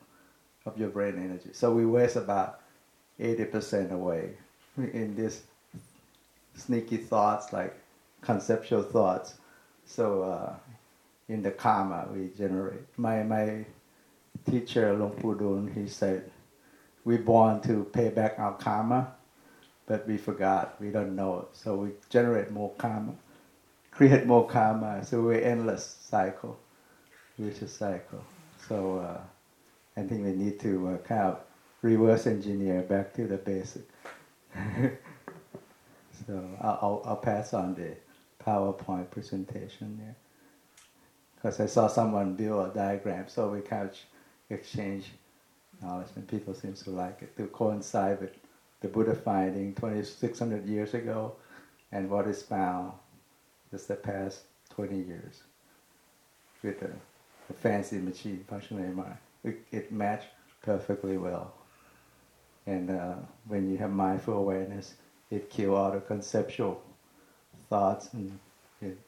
of your brain energy. So we waste about eighty percent away in this sneaky thoughts like conceptual thoughts. So uh, in the karma we generate. My my teacher Long Pudun, he said, we born to pay back our karma, but we forgot, we don't know it. So we generate more karma, create more karma. So we're endless cycle, vicious cycle. So uh, I think we need to uh, kind of reverse engineer back to the basic. so I'll, I'll, pass on the PowerPoint presentation there. Because I saw someone build a diagram, so we kind of exchange knowledge, and people seem to like it to coincide with the Buddha finding 2,600 years ago and what is found just the past 20 years with the, the fancy machine, functional MRI. It, it matched perfectly well. And uh, when you have mindful awareness, it kills all the conceptual thoughts and it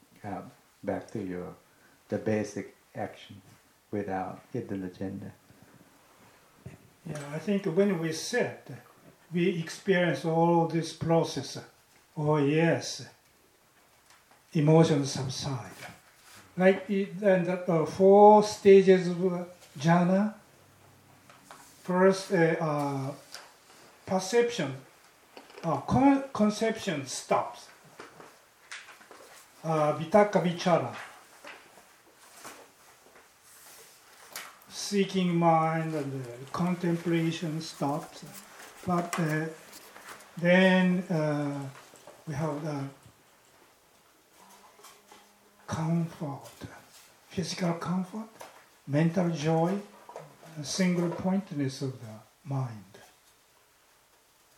back to your the basic action without hidden agenda. Yeah, I think when we sit, we experience all this process. Oh yes, emotions subside. Like it, and the uh, four stages of jhana. First, uh, uh, perception uh, con- conception stops. Uh, vichara. Seeking mind and uh, contemplation stops. But uh, then uh, we have the comfort, physical comfort, mental joy, single pointedness of the mind.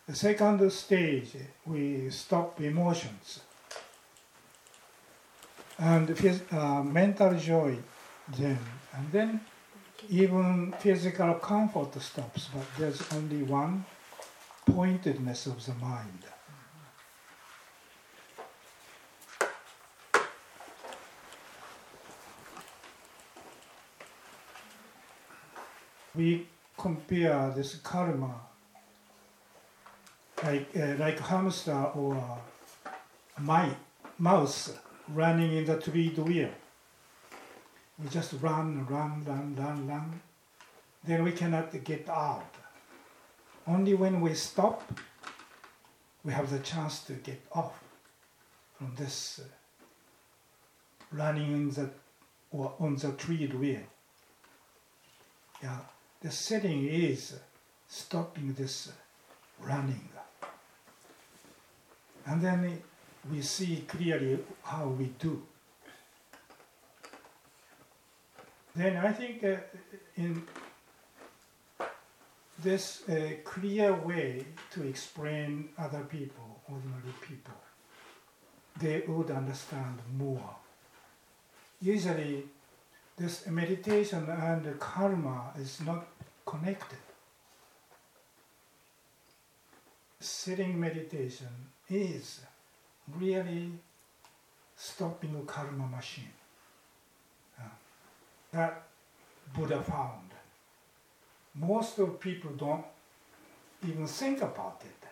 The second stage, we stop emotions. And uh, mental joy then. And then even physical comfort stops, but there's only one pointedness of the mind. We compare this karma like uh, like hamster or my mouse running in the tread wheel. We just run, run, run, run, run. Then we cannot get out. Only when we stop, we have the chance to get off from this uh, running in the or on the tread wheel. Yeah, the setting is stopping this uh, running. And then we see clearly how we do. Then I think uh, in this uh, clear way to explain other people, ordinary people, they would understand more. Usually, this meditation and karma is not connected. Sitting meditation is really stopping a karma machine. Uh, that Buddha found. Most of people don't even think about it,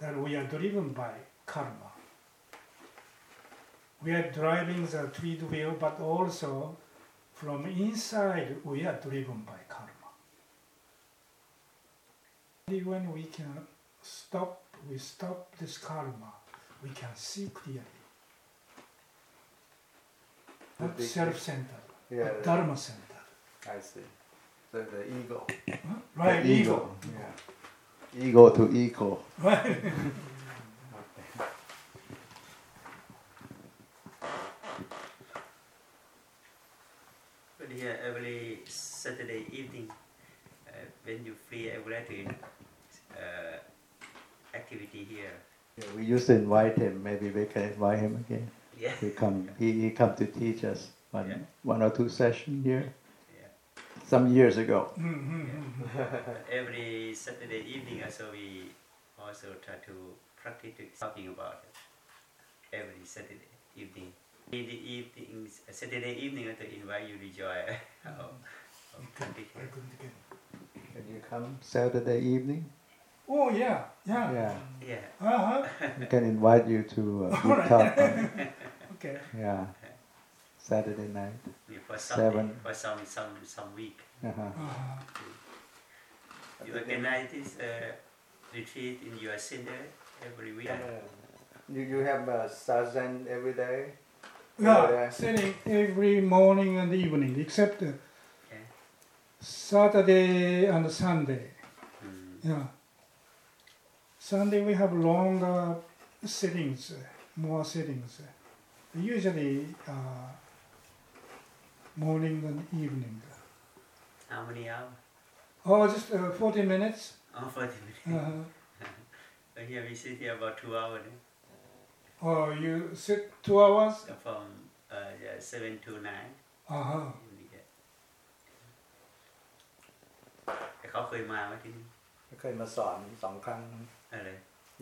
that we are driven by karma. We are driving the tread wheel, but also from inside we are driven by karma. Only when we can stop, we stop this karma, we can see clearly. Not self-centered, Yeah, but dharma-centered. I see. So the ego. Right, The ego. Yeah. Ego to ego. Right. But here every Saturday evening, uh, when you free, I would like to uh, activity here. Yeah, we used to invite him. Maybe we can invite him again. Yeah. He come. He, he come to teach us one Yeah. one or two session here. Yeah. Some years ago. Mm-hmm. every Saturday evening also we also try to practice talking about it every Saturday evening. In the evening, uh, Saturday evening, I to invite you to join our, our practice. Very good again. Can you come Saturday evening? Oh yeah, yeah. Yeah. Yeah, Uh-huh. We can invite you to uh, good talk. on- Okay. Yeah. Saturday night. yeah, for some Seven. for some some some week. Uh-huh. Uh-huh. You organize this uh, retreat in your center every week. You you have uh, zazen every day. Yeah, Yeah. sitting every morning and evening, except uh, Yeah. Saturday and Sunday. Mm. Yeah. Sunday we have longer sittings, uh, more sittings. Usually uh, morning and evening. How many hours? Oh, just uh, 40 minutes. Oh, 40 minutes. Uh, But here we sit here about two hours. eh? or you sit two hours. So from uh, yeah, seven to nine. Uh-huh. แต่เขาเคยมาไหมที่นี่ เคยมาสอนสองครั้ง อะไร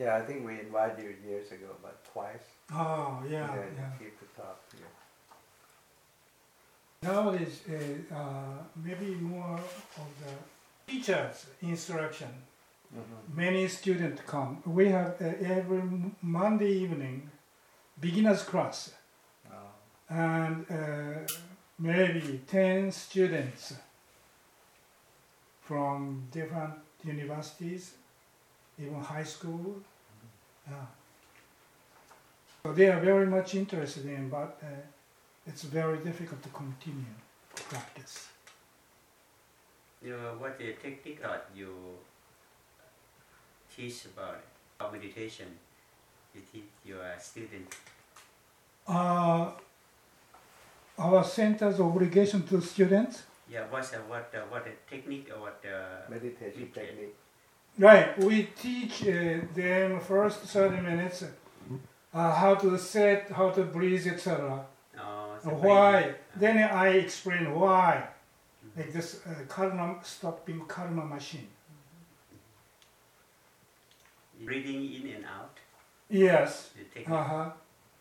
Yeah, I think we invited you years ago, but twice. Oh, yeah, And yeah. keep the talk. Yeah. Nowadays, uh, uh, maybe more of the teachers' instruction. Mm-hmm. Many students come. We have uh, every Monday evening beginners class, Oh. and uh, maybe ten students from different universities, even high school, Yeah. So they are very much interested in, but uh, it's very difficult to continue practice. You know, what the technique that you teach about about meditation? You teach your students. Uh, our center's obligation to students, Yeah, what's uh, what uh, what the technique or what uh, Meditation technique. right? We teach uh, them first 30 minutes uh, how to sit, how to breathe, etc. uh, so Why? Then I explain why. Like this uh, karma stopping karma machine. uh, breathing in and out. Yes. The technique. Uh huh.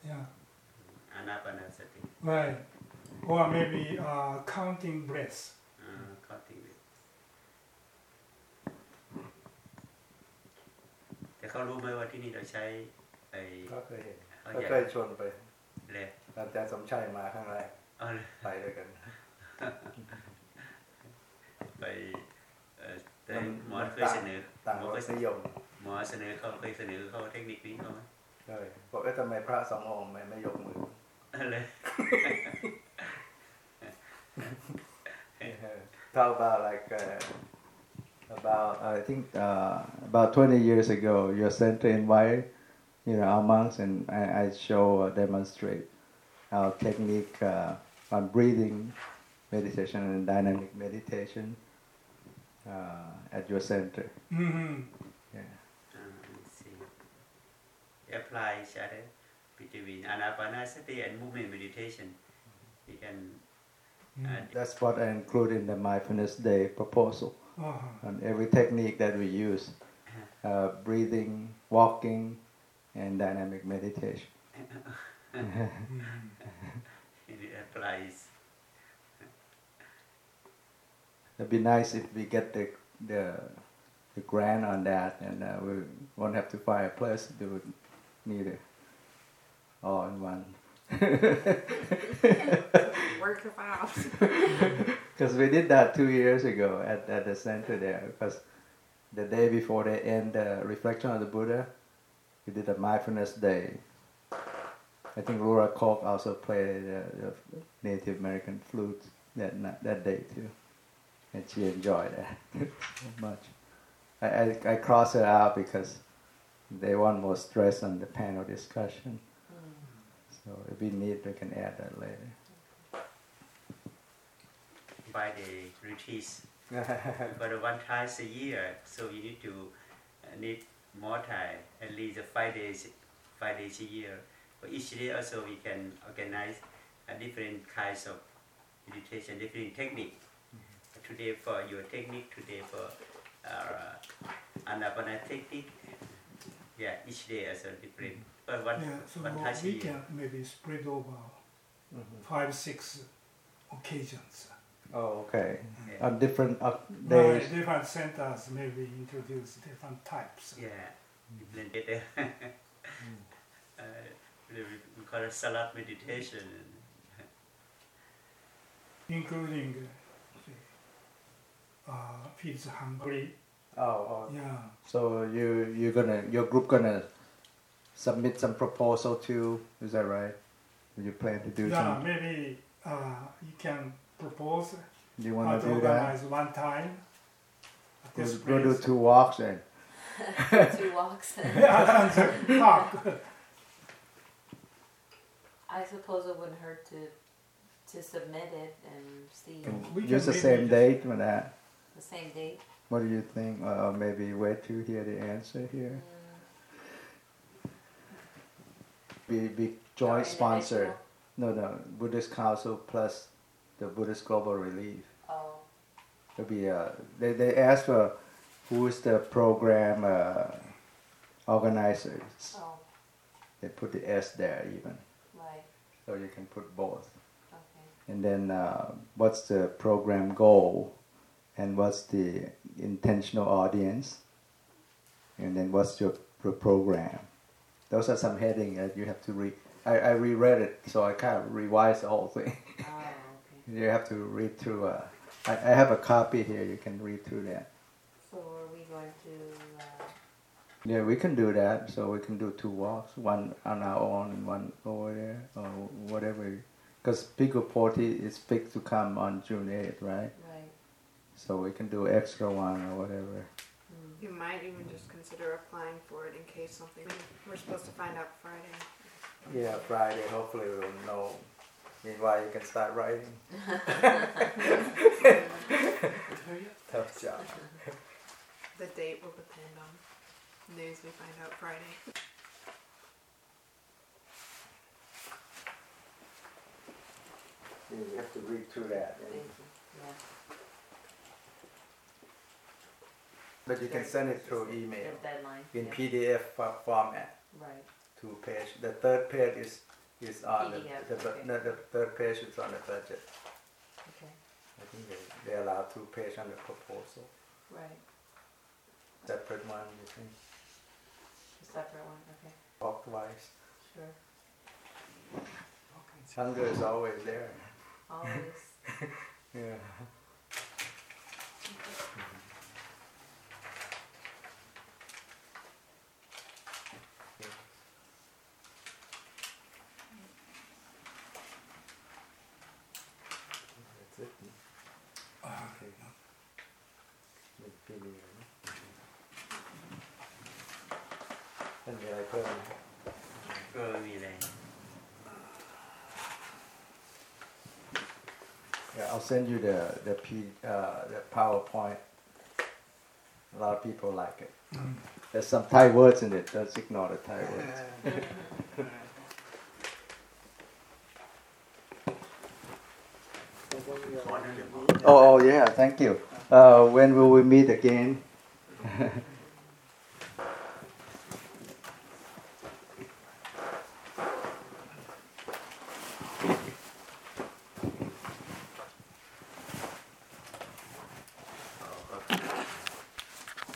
Yeah. Anapanasati. Right. Or maybe uh, counting breaths. Uh, counting it. แต่เขารู้ไหมว่าที่นี่เราใช้ไอ้ก็เคยเห็นเขาก็อยากเคยชวนไปเลยอาจารย์สมชัยมาข้างแรกเอาเลยไปด้วยกัน ไปเอ่อแต่มันหมอมันเคยเสนอต่างหมอรเคสยนิยมหมอเสนอเขาเคยเสนอเขาเทคนิคนี้เขาไหมเลยบอกว่าทำไมพระสององค์ไม่ไม่ยกมือเอาเลย Talk about like uh, About I think uh, about 20 years ago, your center invited you know our monks and I, I show uh, demonstrate our technique uh, on breathing meditation and dynamic meditation uh, at your center. Mm-hmm. Yeah. Uh, I see. apply each other between anapanasati and movement meditation you can uh, That's what I include in the mindfulness day proposal Uh-huh. on every technique that we use, uh, breathing, walking, and dynamic meditation. it applies It'd be nice if we get the the, the grant on that, and uh, we won't have to find a place to do it. Need it all in one. Work. Because we did that two years ago at, at the center there. Because the day before they end the reflection of the Buddha, we did a mindfulness day. I think Laura Koch also played uh, the Native American flute that that day too, and she enjoyed that so much. I, I, I crossed it out because they want more stress on the panel discussion. So if we need, we can add that later. by the retreats but one times a year so you need to uh, need more time at least five days five days a year. But each day also we can organize a different kinds of meditation different technique. Today for your technique today for uh, anapana technique. Yeah each day also different but one, Yeah, so one we year can maybe spread over five, six occasions. Oh, okay. Yeah. On different uh, Right, different centers maybe introduce different types. Yeah, blended. uh, we we call it salad meditation. including uh, uh, feeds hungry. oh, oh, Yeah, So you you're gonna your group gonna submit some proposal to is that right? You plan to do yeah. some? Maybe uh, you can propose Do you want to to do that? organize one time. at We'll this go do two walks then. Two walks. Park. I suppose it wouldn't hurt to to submit it and see We can use the same just- date for that. the same date. What do you think? Or maybe wait to hear the answer here. Mm, Be be joint sponsored. individual. No, no. Buddhist Council plus the Buddhist Global Relief. Oh, It'll be uh, they they ask for who is the program uh, organizers. oh, They put the S there even, right. so you can put both. Okay. And then uh, what's the program goal, and what's the intentional audience, and then what's your pro- program. Those are some heading that you have to read. I, I reread it, so I kind of revised the whole thing. Oh, okay. you have to read through. Uh, I, I have a copy here. You can read through that. So are we going to uh, Yeah, we can do that. So we can do two walks, one on our own and one over there, or whatever. Because Bhikkhu Bodhi is fixed to come on June 8th, right? Right. So we can do extra one or whatever. You might even just consider applying for it in case something. We're supposed to find out Friday. Yeah, Friday. Hopefully we'll know. Meanwhile, you can start writing. Tough job. The date will depend on news we find out Friday. You have to read through that. Thank you. Yeah. But you can send it through email deadline. in yeah. PDF fo- format. Right. Two page. The third page is is on the, PDF, the, bu- okay. no, the third page is on the budget. Okay. I think they, they allow two page on the proposal. Right. Separate one, you think? A separate one. Okay. Twice. Sure. Hunger is always there. Always. Yeah. That's send you the the P uh, the PowerPoint. A lot of people like it. There's some Thai words in it. Just ignore the Thai words. Oh, oh yeah, thank you. Uh, when will we meet again?